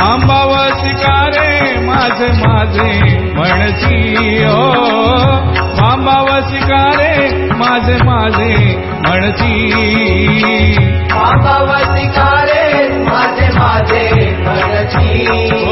थांबाव सिकारे माझे माझे म्हणची ओ. थांबाव सिकारे माझे माझे म्हणची थांबाव सिकारे माझे माझे म्हणची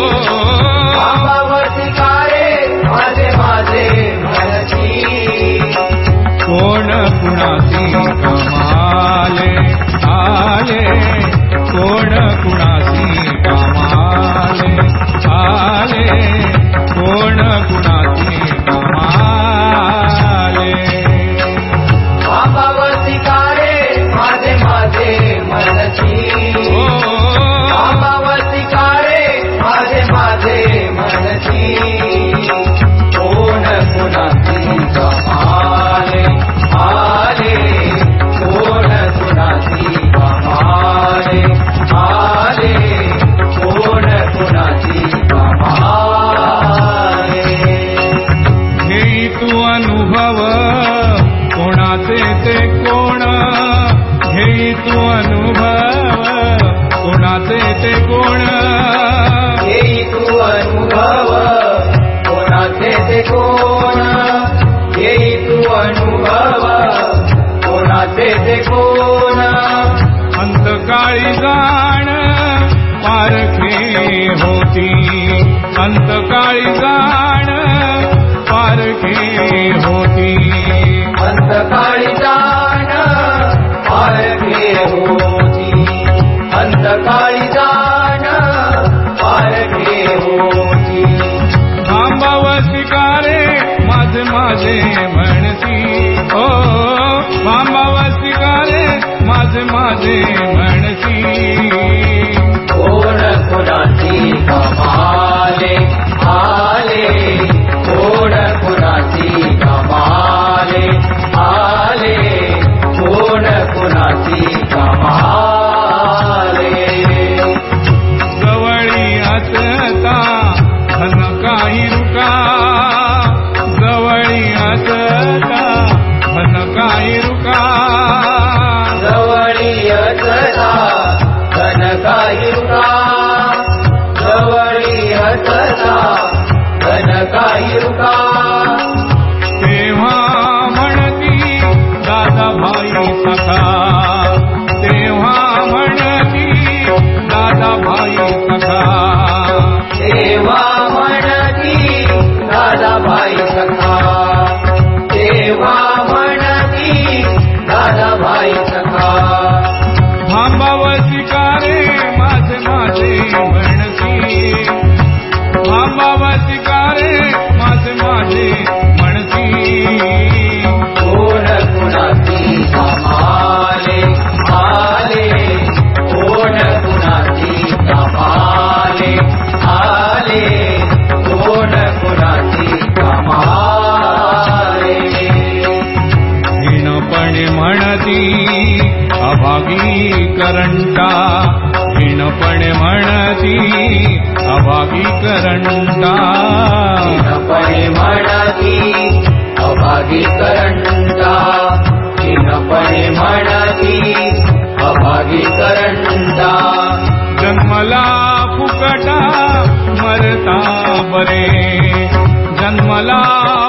देखो ना। अंतकाळी अन्तकाली पारखे होती। अंतकाळी fazer. अभागी करंटा हिणपणे म्हणती अभागी करंटा हिणपणे अभागीकरण्डा अभागी मनसि हिणपणे मभागीकरण्डा अभागी माण्डा जन्मला फुकटा मरता बरे। जन्मला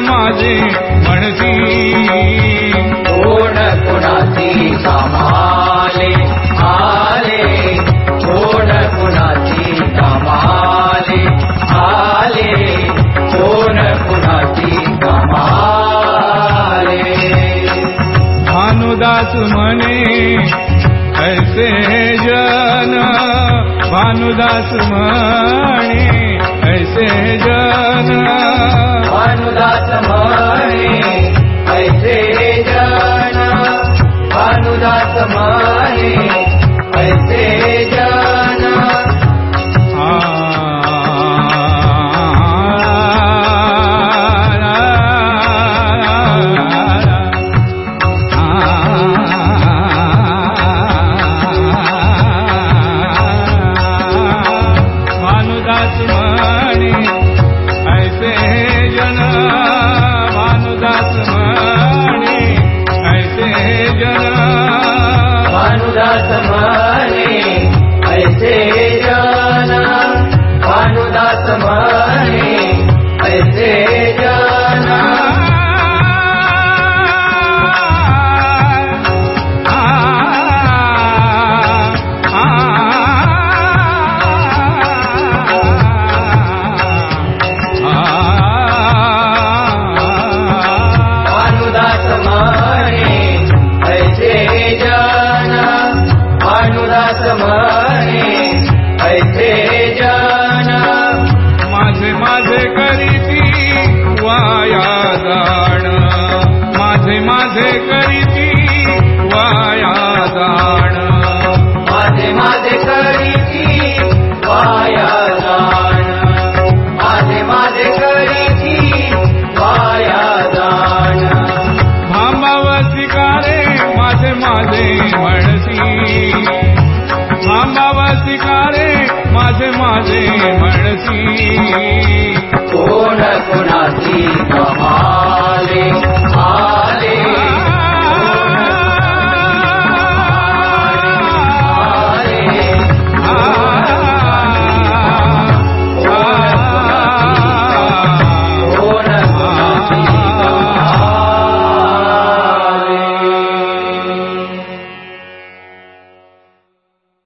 माझे म्हणती कोण कुणाची कामाले? आले. कोण कुणाची कामाले? आले. कोण कुणाची कामाले? भानुदास म्हणे ऐसे जन. भानुदास म्हणे ऐसे जन.